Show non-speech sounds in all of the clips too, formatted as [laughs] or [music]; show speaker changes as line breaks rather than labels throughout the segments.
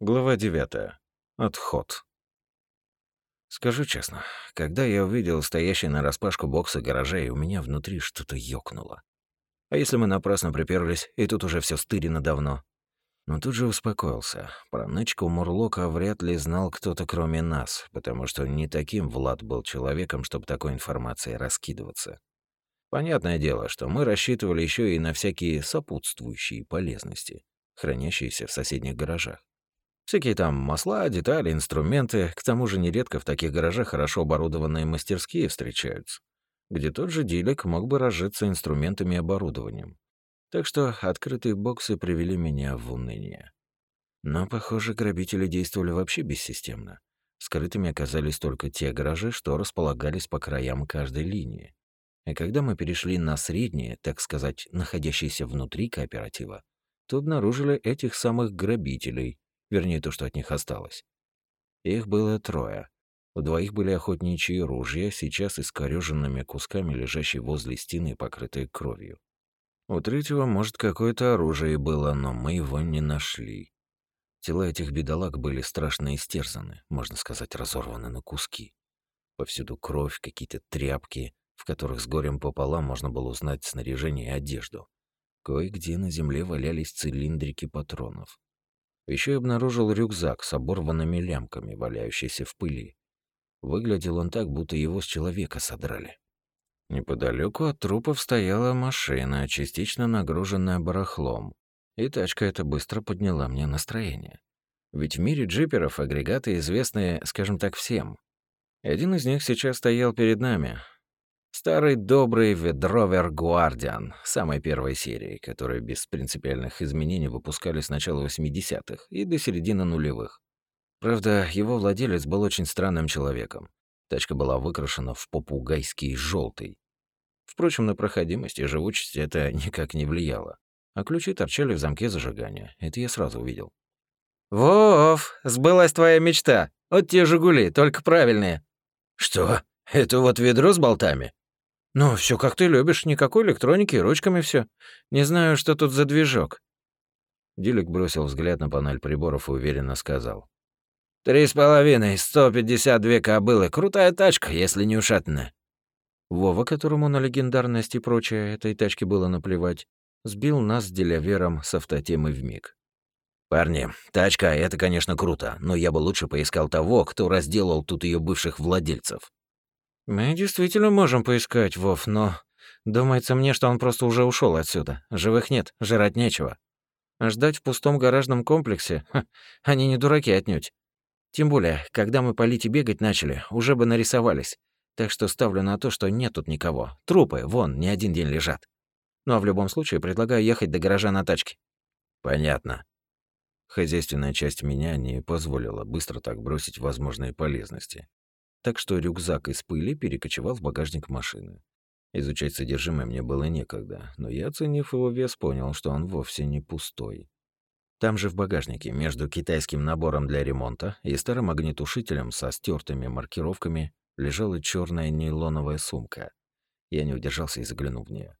Глава 9. Отход. Скажу честно, когда я увидел стоящий на распашку боксы гаражей, у меня внутри что-то ёкнуло. А если мы напрасно приперлись, и тут уже все стырено давно? Но тут же успокоился. Про нычку Мурлока вряд ли знал кто-то кроме нас, потому что не таким Влад был человеком, чтобы такой информацией раскидываться. Понятное дело, что мы рассчитывали еще и на всякие сопутствующие полезности, хранящиеся в соседних гаражах. Всякие там масла, детали, инструменты. К тому же нередко в таких гаражах хорошо оборудованные мастерские встречаются, где тот же дилек мог бы разжиться инструментами и оборудованием. Так что открытые боксы привели меня в уныние. Но, похоже, грабители действовали вообще бессистемно. Скрытыми оказались только те гаражи, что располагались по краям каждой линии. И когда мы перешли на средние, так сказать, находящиеся внутри кооператива, то обнаружили этих самых грабителей, Вернее, то, что от них осталось. Их было трое. У двоих были охотничьи ружья, сейчас искорёженными кусками, лежащие возле стены, покрытые кровью. У третьего, может, какое-то оружие было, но мы его не нашли. Тела этих бедолаг были страшно истерзаны, можно сказать, разорваны на куски. Повсюду кровь, какие-то тряпки, в которых с горем пополам можно было узнать снаряжение и одежду. Кое-где на земле валялись цилиндрики патронов. Еще и обнаружил рюкзак с оборванными лямками, валяющийся в пыли. Выглядел он так, будто его с человека содрали. Неподалеку от трупов стояла машина, частично нагруженная барахлом. И тачка эта быстро подняла мне настроение. Ведь в мире джиперов агрегаты известны, скажем так, всем. Один из них сейчас стоял перед нами, Старый добрый Ведровер Гуардиан самой первой серии, которые без принципиальных изменений выпускали с начала 80-х и до середины нулевых. Правда, его владелец был очень странным человеком. Тачка была выкрашена в попугайский желтый. Впрочем, на проходимость и живучесть это [laughs] никак не влияло. А ключи торчали в замке зажигания. Это я сразу увидел.
«Вов, сбылась твоя мечта. Вот те «Жигули», только правильные».
«Что? Это вот ведро с болтами?»
«Ну, все как ты любишь, никакой электроники, ручками все. Не знаю, что тут за движок».
Дилик бросил взгляд на панель приборов и уверенно сказал.
«Три с половиной, сто пятьдесят две кобылы. Крутая тачка, если не ушатанная».
Вова, которому на легендарность и прочее этой тачке было наплевать, сбил нас с делявером с автотемы вмиг.
«Парни, тачка — это, конечно, круто, но я бы лучше поискал того, кто разделал тут ее бывших владельцев».
«Мы действительно можем поискать, Вов, но... Думается мне, что он просто уже ушел отсюда. Живых нет, жрать нечего. Ждать в пустом гаражном комплексе? Ха, они не дураки отнюдь. Тем более, когда мы полить и бегать начали, уже бы нарисовались. Так что ставлю на то, что нет тут никого. Трупы, вон, не один день лежат. Ну а в любом случае предлагаю ехать до гаража на тачке».
«Понятно».
Хозяйственная часть меня не позволила быстро так бросить возможные полезности так что рюкзак из пыли перекочевал в багажник машины. Изучать содержимое мне было некогда, но я, оценив его вес, понял, что он вовсе не пустой. Там же в багажнике, между китайским набором для ремонта и старым огнетушителем со стертыми маркировками, лежала черная нейлоновая сумка. Я не удержался и заглянул в нее.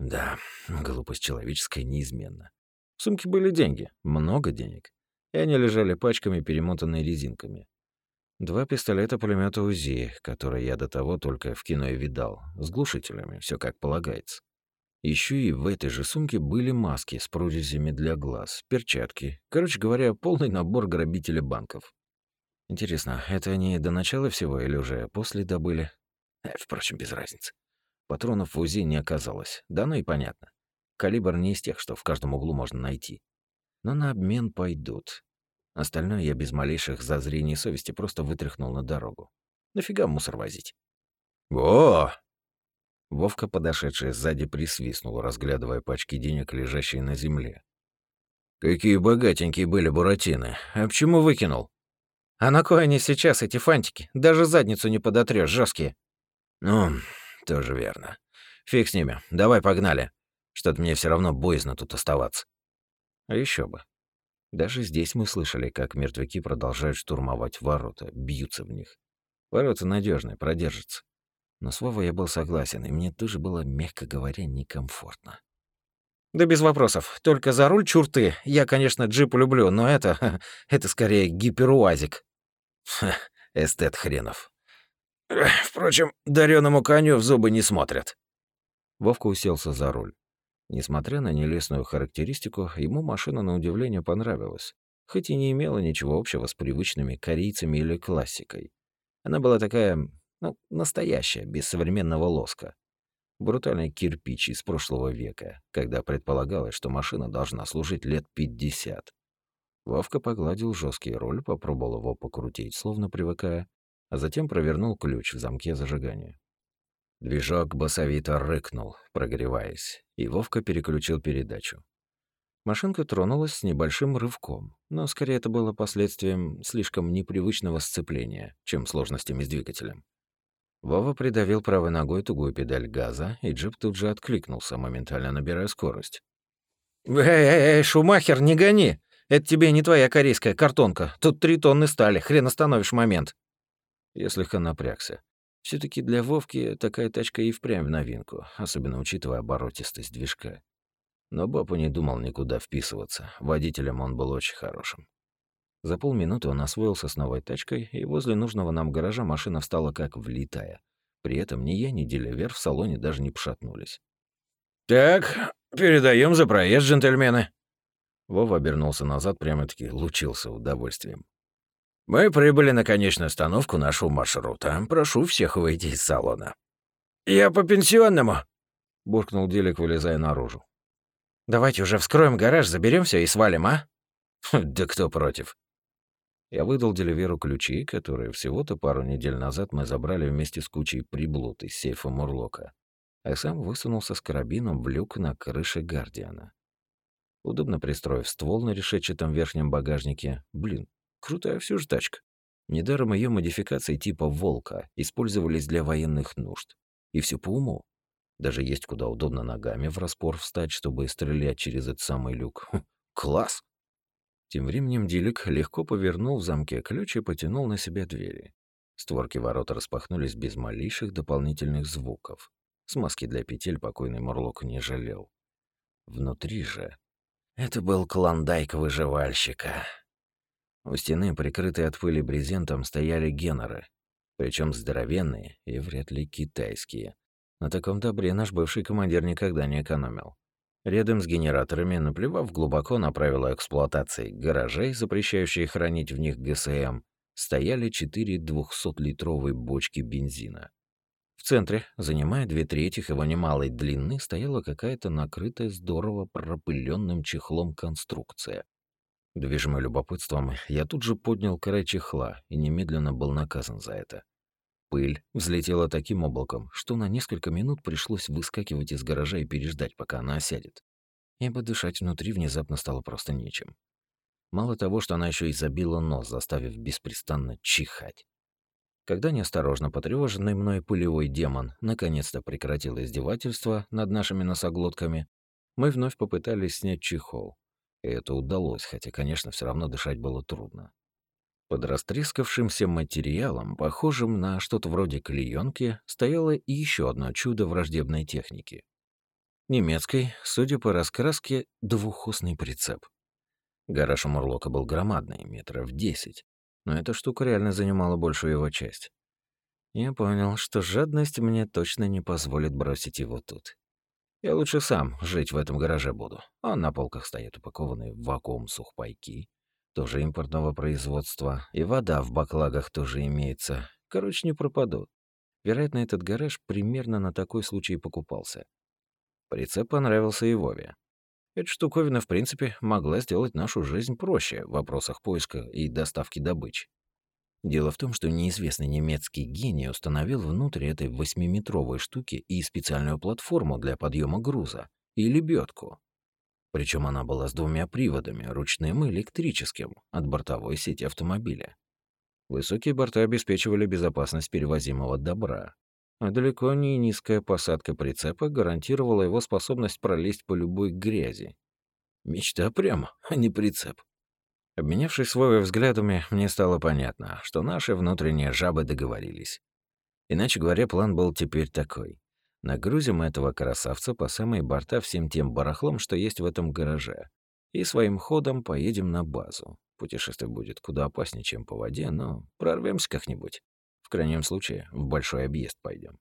Да, глупость человеческая неизменна. В сумке были деньги, много денег, и они лежали пачками, перемотанные резинками. Два пистолета-пулемета УЗИ, которые я до того только в кино и видал, с глушителями, все как полагается. Еще и в этой же сумке были маски с прорезями для глаз, перчатки. Короче говоря, полный набор грабителя банков. Интересно, это они до начала всего или уже после добыли? Э, впрочем, без разницы. Патронов в УЗИ не оказалось, да ну и понятно. Калибр не из тех, что в каждом углу можно найти. Но на обмен пойдут. Остальное я без малейших зазрений совести просто вытряхнул на дорогу. Нафига мусор возить?
О!
Вовка, подошедший сзади, присвистнул, разглядывая пачки денег, лежащие на земле.
Какие богатенькие были буратины. А почему выкинул?
А на кой они сейчас, эти фантики? Даже задницу не подотрёшь, жесткие.
Ну, тоже верно. Фиг с ними. Давай погнали. Что-то мне все равно боязно тут оставаться.
А еще бы. Даже здесь мы слышали, как мертвяки продолжают штурмовать ворота, бьются в них. Ворота надежные, продержатся. Но с Вовой я был согласен, и мне тоже было, мягко говоря, некомфортно.
Да без вопросов. Только за руль чурты. Я, конечно, джип люблю, но это... [laughs] это скорее гиперуазик.
Ха, эстет хренов. Впрочем, дареному коню в зубы не смотрят. Вовка уселся за руль. Несмотря на нелестную характеристику, ему машина на удивление понравилась, хоть и не имела ничего общего с привычными корейцами или классикой. Она была такая, ну, настоящая, без современного лоска. Брутальный кирпич из прошлого века, когда предполагалось, что машина должна служить лет 50. Вовка погладил жесткий руль, попробовал его покрутить, словно привыкая, а затем провернул ключ в замке зажигания. Движок басовито рыкнул, прогреваясь, и Вовка переключил передачу. Машинка тронулась с небольшим рывком, но скорее это было последствием слишком непривычного сцепления, чем сложностями с двигателем. Вова придавил правой ногой тугую педаль газа, и джип тут же откликнулся, моментально набирая скорость.
«Эй-эй-эй, Шумахер, не гони! Это тебе не твоя корейская картонка. Тут три тонны стали, хрен остановишь момент».
Я слегка напрягся. Все таки для Вовки такая тачка и впрямь новинку, особенно учитывая оборотистость движка. Но Бапа не думал никуда вписываться. Водителем он был очень хорошим. За полминуты он освоился с новой тачкой, и возле нужного нам гаража машина встала как влитая. При этом ни я, ни Деливер в салоне даже не пошатнулись. «Так, передаем за проезд, джентльмены». Вова обернулся назад, прямо-таки лучился удовольствием. «Мы прибыли на конечную остановку нашего маршрута. Прошу всех выйти из салона». «Я по пенсионному», — буркнул Делик, вылезая наружу.
«Давайте уже вскроем гараж, заберем все и свалим, а?»
«Да кто против?» Я выдал Деливеру ключи, которые всего-то пару недель назад мы забрали вместе с кучей приблуд из сейфа Мурлока, а сам высунулся с карабином в люк на крыше Гардиана. Удобно пристроив ствол на решетчатом верхнем багажнике. Блин, крутая все же тачка. Недаром ее модификации типа «Волка» использовались для военных нужд. И все по уму. Даже есть куда удобно ногами в распор встать, чтобы стрелять через этот самый люк. Хм, класс! Тем временем Дилик легко повернул в замке ключ и потянул на себя двери. Створки ворот распахнулись без малейших дополнительных звуков. Смазки для петель покойный Мурлок не жалел. Внутри же... Это был клондайк выживальщика. У стены, прикрытые от пыли брезентом, стояли генеры, причем здоровенные и вряд ли китайские. На таком добре наш бывший командир никогда не экономил. Рядом с генераторами, наплевав глубоко на правила эксплуатации гаражей, запрещающие хранить в них ГСМ, стояли четыре 200-литровые бочки бензина. В центре, занимая две трети его немалой длины, стояла какая-то накрытая здорово пропыленным чехлом конструкция. Движимый любопытством, я тут же поднял край чехла и немедленно был наказан за это. Пыль взлетела таким облаком, что на несколько минут пришлось выскакивать из гаража и переждать, пока она осядет. Ибо дышать внутри внезапно стало просто нечем. Мало того, что она еще и забила нос, заставив беспрестанно чихать. Когда неосторожно потревоженный мной пылевой демон наконец-то прекратил издевательство над нашими носоглотками, мы вновь попытались снять чехол. И это удалось, хотя, конечно, все равно дышать было трудно. Под растрескавшимся материалом, похожим на что-то вроде клеенки, стояло еще одно чудо враждебной техники. Немецкий, судя по раскраске, двухосный прицеп. Гараж у Мурлока был громадный, метров десять, но эта штука реально занимала большую его часть. Я понял, что жадность мне точно не позволит бросить его тут. Я лучше сам жить в этом гараже буду. А на полках стоят упакованные в вакуум сухпайки, тоже импортного производства, и вода в баклагах тоже имеется. Короче, не пропаду. Вероятно, этот гараж примерно на такой случай покупался. Прицеп понравился и Вове. Эта штуковина, в принципе, могла сделать нашу жизнь проще в вопросах поиска и доставки добычи. Дело в том, что неизвестный немецкий гений установил внутрь этой восьмиметровой штуки и специальную платформу для подъема груза, и лебедку, причем она была с двумя приводами, ручным и электрическим, от бортовой сети автомобиля. Высокие борта обеспечивали безопасность перевозимого добра, а далеко не низкая посадка прицепа гарантировала его способность пролезть по любой грязи. Мечта прямо, а не прицеп. Обменявшись своими взглядами, мне стало понятно, что наши внутренние жабы договорились. Иначе говоря, план был теперь такой. Нагрузим этого красавца по самой борта всем тем барахлом, что есть в этом гараже. И своим ходом поедем на базу. Путешествие будет куда опаснее, чем по воде, но прорвемся как-нибудь. В крайнем случае, в большой объезд пойдем.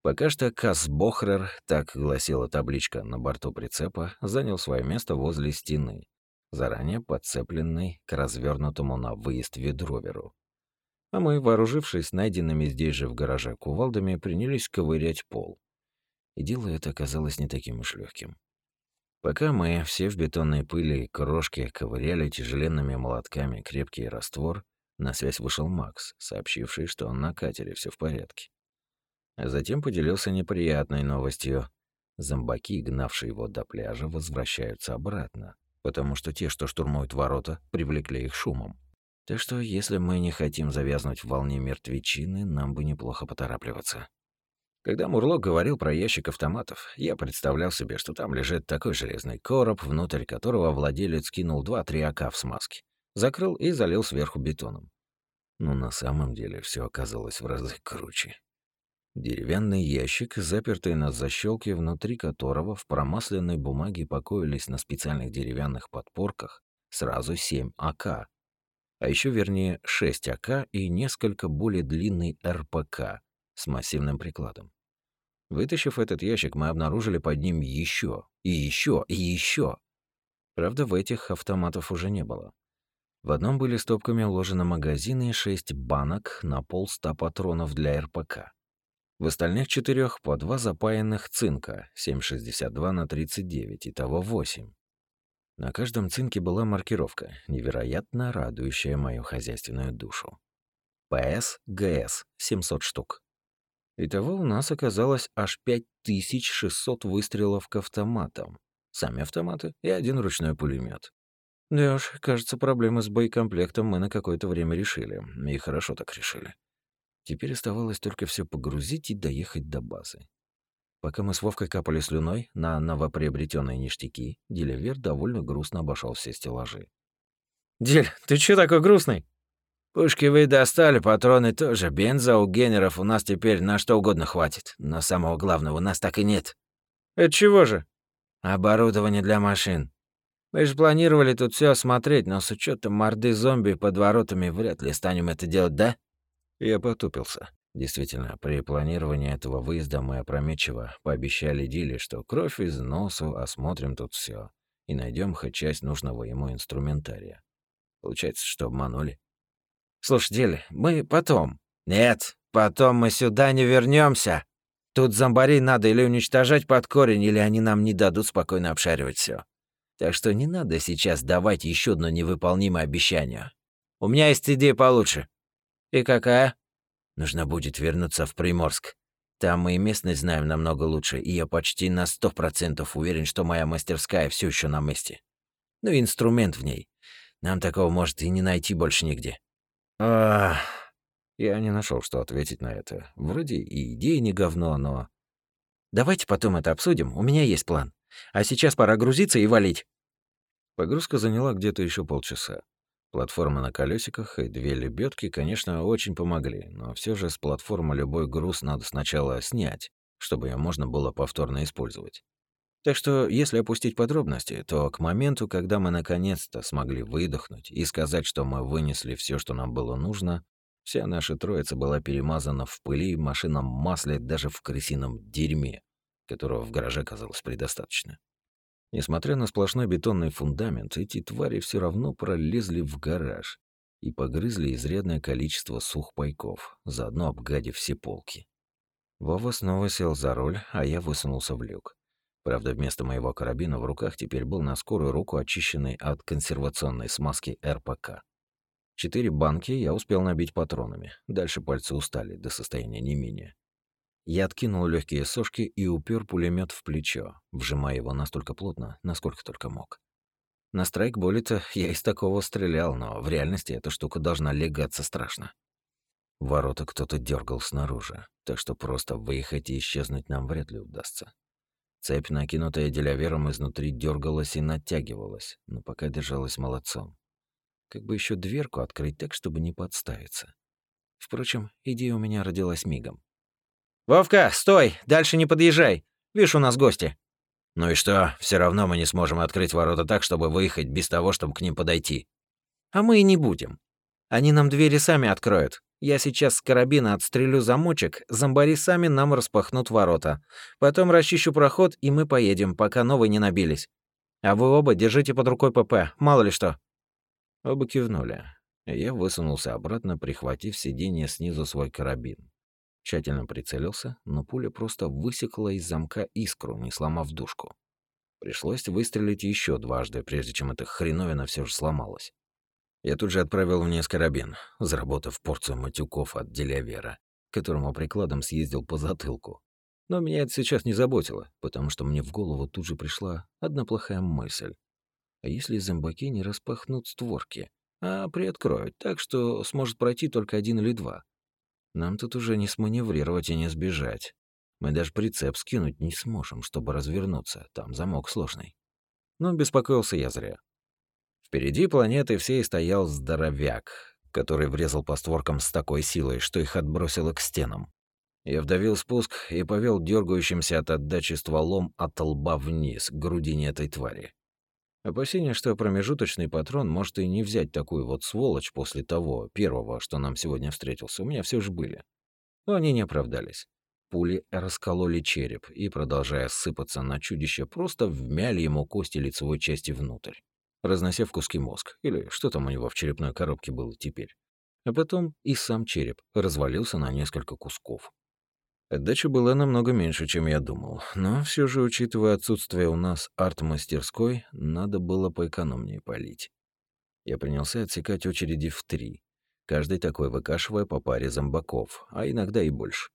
Пока что Касбохрер, так гласила табличка на борту прицепа, занял свое место возле стены, заранее подцепленный к развернутому на выезд ведроверу. А мы, вооружившись найденными здесь же в гараже кувалдами, принялись ковырять пол. И дело это оказалось не таким уж легким. Пока мы, все в бетонной пыли и крошке, ковыряли тяжеленными молотками крепкий раствор, на связь вышел Макс, сообщивший, что на катере все в порядке. А затем поделился неприятной новостью. Зомбаки, гнавшие его до пляжа, возвращаются обратно, потому что те, что штурмуют ворота, привлекли их шумом. Так что, если мы не хотим завязнуть в волне мертвечины, нам бы неплохо поторапливаться. Когда Мурлок говорил про ящик автоматов, я представлял себе, что там лежит такой железный короб, внутрь которого владелец кинул два-три АК в смазке, закрыл и залил сверху бетоном. Но на самом деле все оказалось в разы круче. Деревянный ящик, запертый на защелке, внутри которого в промасленной бумаге покоились на специальных деревянных подпорках сразу семь АК, а еще вернее 6 АК и несколько более длинный РПК с массивным прикладом. Вытащив этот ящик, мы обнаружили под ним еще, и еще, и еще. Правда, в этих автоматов уже не было. В одном были стопками уложены магазины и шесть банок на полста патронов для РПК. В остальных четырех по два запаянных цинка 7,62 на 39, итого 8. На каждом цинке была маркировка, невероятно радующая мою хозяйственную душу. ПС, ГС, 700 штук. Итого у нас оказалось аж 5600 выстрелов к автоматам. Сами автоматы и один ручной пулемет. Да уж, кажется, проблемы с боекомплектом мы на какое-то время решили. И хорошо так решили. Теперь оставалось только все погрузить и доехать до базы. Пока мы с Вовкой капали слюной на новоприобретенные ништяки, Делевер довольно грустно обошел все стеллажи.
«Дель, ты чё такой грустный?»
Пушки вы достали, патроны тоже. Бенза у генеров у нас теперь на что угодно хватит. Но самого главного у нас так и нет.
Это чего же?
Оборудование для машин. Мы же планировали тут все осмотреть, но с учетом морды зомби под воротами вряд ли станем это делать, да?
Я потупился. Действительно, при планировании этого выезда мы опрометчиво пообещали Диле, что кровь из носу, осмотрим тут все и найдем хоть часть нужного ему инструментария. Получается, что обманули.
Слушай, Дилли, мы потом. Нет, потом мы сюда не вернемся. Тут зомбарей надо или уничтожать под корень, или они нам не дадут спокойно обшаривать все. Так что не надо сейчас давать еще одно невыполнимое обещание. У меня есть идея получше.
И какая?
Нужно будет вернуться в Приморск. Там мы и местность знаем намного лучше, и я почти на сто процентов уверен, что моя мастерская все еще на месте. Ну и инструмент в ней. Нам такого может и не найти больше нигде.
Ах, я не нашел, что ответить на это. Вроде и идея не говно, но...
Давайте потом это обсудим, у меня есть план. А сейчас пора грузиться и валить.
Погрузка заняла где-то еще полчаса. Платформа на колесиках и две лебедки, конечно, очень помогли, но все же с платформы любой груз надо сначала снять, чтобы ее можно было повторно использовать. Так что, если опустить подробности, то к моменту, когда мы наконец-то смогли выдохнуть и сказать, что мы вынесли все, что нам было нужно, вся наша троица была перемазана в пыли, машинном масле, даже в крысином дерьме, которого в гараже казалось предостаточно. Несмотря на сплошной бетонный фундамент, эти твари все равно пролезли в гараж и погрызли изрядное количество сухпайков, заодно обгадив все полки. Вова снова сел за руль, а я высунулся в люк. Правда, вместо моего карабина в руках теперь был на скорую руку очищенный от консервационной смазки РПК. Четыре банки я успел набить патронами. Дальше пальцы устали до состояния не менее. Я откинул легкие сошки и упер пулемет в плечо, вжимая его настолько плотно, насколько только мог. На страйкболе-то я из такого стрелял, но в реальности эта штука должна легаться страшно. Ворота кто-то дергал снаружи, так что просто выехать и исчезнуть нам вряд ли удастся. Цепь, накинутая делявером, изнутри дергалась и натягивалась, но пока держалась молодцом. Как бы еще дверку открыть так, чтобы не подставиться. Впрочем, идея у меня родилась мигом.
«Вовка, стой! Дальше не подъезжай! Видишь, у нас гости!»
«Ну и что? Все равно мы не сможем открыть ворота так, чтобы выехать без того, чтобы к ним подойти».
«А мы и не будем. Они нам двери сами откроют. Я сейчас с карабина отстрелю замочек, зомбари сами нам распахнут ворота. Потом расчищу проход, и мы поедем, пока новые не набились. А вы оба держите под рукой ПП, мало ли что».
Оба кивнули. Я высунулся обратно, прихватив сиденье снизу свой карабин. Тщательно прицелился, но пуля просто высекла из замка искру, не сломав дужку. Пришлось выстрелить еще дважды, прежде чем эта хреновина все же сломалась. Я тут же отправил вниз карабин, заработав порцию матюков от Делявера, которому прикладом съездил по затылку. Но меня это сейчас не заботило, потому что мне в голову тут же пришла одна плохая мысль. А если зомбаки не распахнут створки, а приоткроют так, что сможет пройти только один или два? Нам тут уже не сманеврировать и не сбежать. Мы даже прицеп скинуть не сможем, чтобы развернуться, там замок сложный. Но беспокоился я зря. Впереди планеты всей стоял здоровяк, который врезал по створкам с такой силой, что их отбросило к стенам. Я вдавил спуск и повел дергающимся от отдачи стволом от лба вниз, к грудине этой твари. Опасение, что промежуточный патрон может и не взять такую вот сволочь после того первого, что нам сегодня встретился, у меня все же были. Но они не оправдались. Пули раскололи череп и, продолжая сыпаться на чудище, просто вмяли ему кости лицевой части внутрь разнося в куски мозг, или что там у него в черепной коробке было теперь. А потом и сам череп развалился на несколько кусков. Отдача была намного меньше, чем я думал, но все же, учитывая отсутствие у нас арт-мастерской, надо было поэкономнее полить. Я принялся отсекать очереди в три, каждый такой выкашивая по паре зомбаков, а иногда и больше.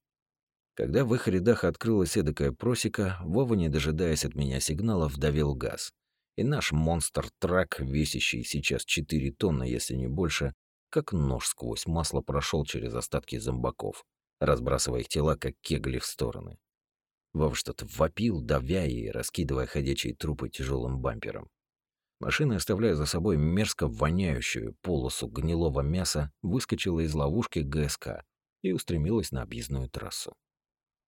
Когда в их рядах открылась эдакая просека, Вова, не дожидаясь от меня сигнала, вдавил газ и наш монстр-трак, весящий сейчас 4 тонны, если не больше, как нож сквозь масло прошел через остатки зомбаков, разбрасывая их тела, как кегли в стороны. Вов что-то вопил, давя и раскидывая ходячие трупы тяжелым бампером. Машина, оставляя за собой мерзко воняющую полосу гнилого мяса, выскочила из ловушки ГСК и устремилась на объездную трассу.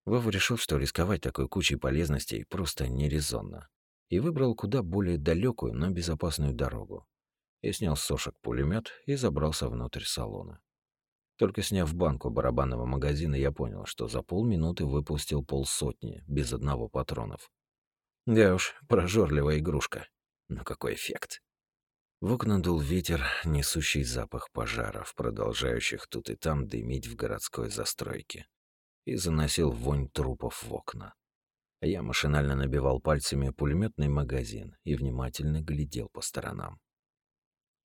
Вова решил, что рисковать такой кучей полезностей просто нерезонно и выбрал куда более далекую, но безопасную дорогу. Я снял с сошек пулемет и забрался внутрь салона. Только сняв банку барабанного магазина, я понял, что за полминуты выпустил полсотни, без одного патронов. Да уж, прожорливая игрушка. Но какой эффект. В окна дул ветер, несущий запах пожаров, продолжающих тут и там дымить в городской застройке, и заносил вонь трупов в окна. Я машинально набивал пальцами пулеметный магазин и внимательно глядел по сторонам.